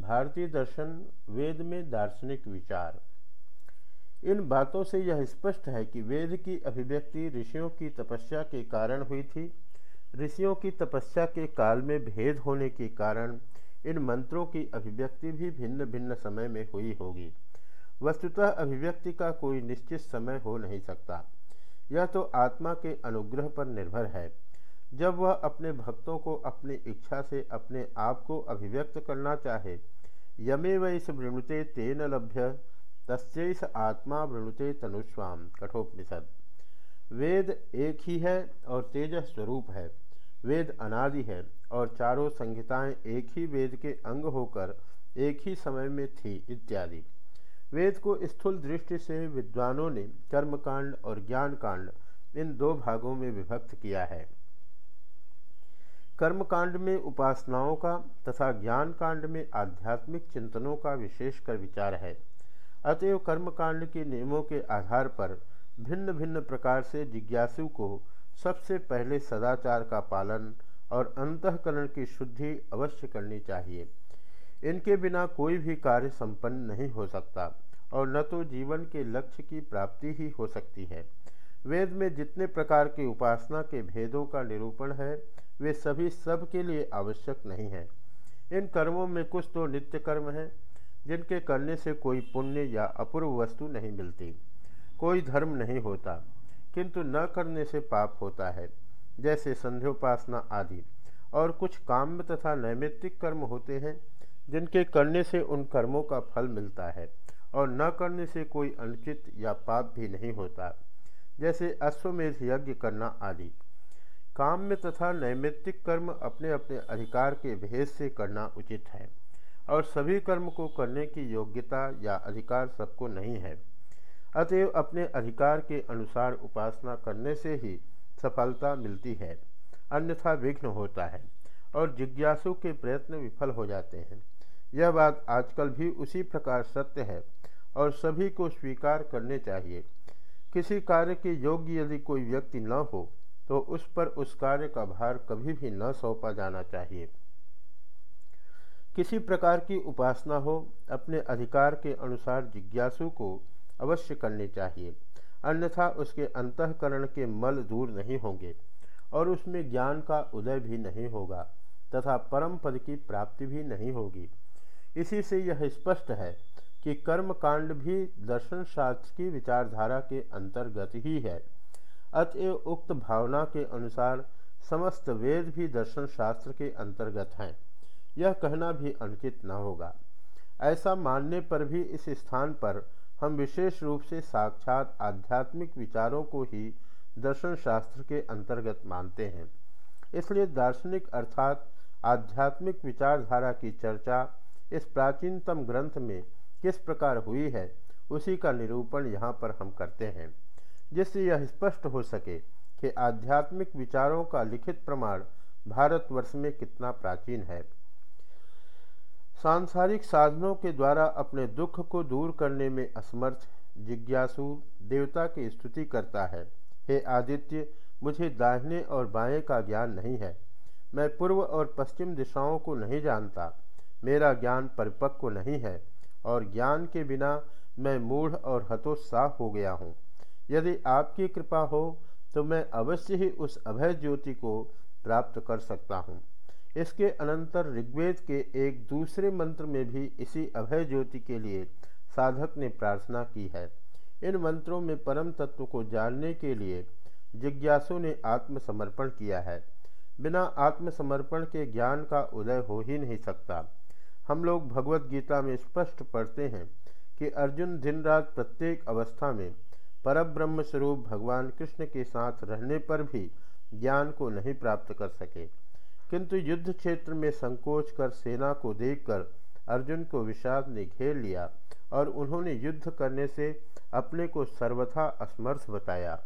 भारतीय दर्शन वेद में दार्शनिक विचार। इन बातों से यह स्पष्ट है कि वेद की अभिव्यक्ति ऋषियों की तपस्या के कारण हुई थी। ऋषियों की तपस्या के काल में भेद होने के कारण इन मंत्रों की अभिव्यक्ति भी भिन्न भिन्न समय में हुई होगी। वस्तुतः अभिव्यक्ति का कोई निश्चित समय हो नहीं सकता। यह तो आत्मा के अनुग्रह पर निर्भर है। जब वह अपने भक्तों को अपनी इच्छा से अपने आप को अभिव्यक्त करना चाहे यमे वैस वृणुते तेन लभ्य तस्स आत्मा वृणुते तनुस्वाम कठोपनिषद। वेद एक ही है और तेज स्वरूप है। वेद अनादि है और चारों संहिताएँ एक ही वेद के अंग होकर एक ही समय में थी इत्यादि। वेद को स्थूल दृष्टि से विद्वानों ने कर्मकांड और ज्ञान कांड इन दो भागों में विभक्त किया है। कर्मकांड में उपासनाओं का तथा ज्ञान कांड में आध्यात्मिक चिंतनों का विशेषकर विचार है। अतएव कर्मकांड के नियमों के आधार पर भिन्न भिन्न प्रकार से जिज्ञासु को सबसे पहले सदाचार का पालन और अंतकरण की शुद्धि अवश्य करनी चाहिए। इनके बिना कोई भी कार्य संपन्न नहीं हो सकता और न तो जीवन के लक्ष्य की प्राप्ति ही हो सकती है। वेद में जितने प्रकार के उपासना के भेदों का निरूपण है वे सभी सब के लिए आवश्यक नहीं है। इन कर्मों में कुछ तो नित्य कर्म हैं, जिनके करने से कोई पुण्य या अपूर्व वस्तु नहीं मिलती। कोई धर्म नहीं होता, किंतु न करने से पाप होता है, जैसे संध्योपासना आदि। और कुछ काम तथा नैमित्तिक कर्म होते हैं, जिनके करने से उन कर्मों का फल मिलता है, और न करने से कोई अनुचित या पाप भी नहीं होता, जैसे अश्वमेध यज्ञ करना आदि। काम्य तथा नैमित्तिक कर्म अपने अपने अधिकार के भेद से करना उचित है और सभी कर्म को करने की योग्यता या अधिकार सबको नहीं है। अतएव अपने अधिकार के अनुसार उपासना करने से ही सफलता मिलती है, अन्यथा विघ्न होता है और जिज्ञासु के प्रयत्न विफल हो जाते हैं। यह बात आजकल भी उसी प्रकार सत्य है और सभी को स्वीकार करने चाहिए। किसी कार्य के योग्य यदि कोई व्यक्ति न हो तो उस पर उस कार्य का भार कभी भी न सौंपा जाना चाहिए। किसी प्रकार की उपासना हो, अपने अधिकार के अनुसार जिज्ञासु को अवश्य करनी चाहिए। अन्यथा उसके अंतकरण के मल दूर नहीं होंगे और उसमें ज्ञान का उदय भी नहीं होगा तथा परम पद की प्राप्ति भी नहीं होगी। इसी से यह स्पष्ट है कि कर्म कांड भी दर्शन शास्त्र की विचारधारा के अंतर्गत ही है। अतएव उक्त भावना के अनुसार समस्त वेद भी दर्शन शास्त्र के अंतर्गत हैं। यह कहना भी अनुचित न होगा। ऐसा मानने पर भी इस स्थान पर हम विशेष रूप से साक्षात आध्यात्मिक विचारों को ही दर्शन शास्त्र के अंतर्गत मानते हैं। इसलिए दार्शनिक अर्थात आध्यात्मिक विचारधारा की चर्चा इस प्राचीनतम ग्रंथ में किस प्रकार हुई है, उसी का निरूपण यहाँ पर हम करते हैं। जिससे यह स्पष्ट हो सके कि आध्यात्मिक विचारों का लिखित प्रमाण भारतवर्ष में कितना प्राचीन है। सांसारिक साधनों के द्वारा अपने दुख को दूर करने में असमर्थ जिज्ञासु देवता की स्तुति करता है। हे आदित्य, मुझे दाहिने और बाएँ का ज्ञान नहीं है। मैं पूर्व और पश्चिम दिशाओं को नहीं जानता। मेरा ज्ञान परिपक्व नहीं है और ज्ञान के बिना मैं मूढ़ और हतोत्साह हो गया हूँ। यदि आपकी कृपा हो तो मैं अवश्य ही उस अभय ज्योति को प्राप्त कर सकता हूँ। इसके अनंतर ऋग्वेद के एक दूसरे मंत्र में भी इसी अभय ज्योति के लिए साधक ने प्रार्थना की है। इन मंत्रों में परम तत्व को जानने के लिए जिज्ञासु ने आत्मसमर्पण किया है। बिना आत्मसमर्पण के ज्ञान का उदय हो ही नहीं सकता। हम लोग भगवत गीता में स्पष्ट पढ़ते हैं कि अर्जुन दिन रात प्रत्येक अवस्था में परब्रह्म स्वरूप भगवान कृष्ण के साथ रहने पर भी ज्ञान को नहीं प्राप्त कर सके। किंतु युद्ध क्षेत्र में संकोच कर सेना को देखकर अर्जुन को विषाद ने घेर लिया और उन्होंने युद्ध करने से अपने को सर्वथा असमर्थ बताया।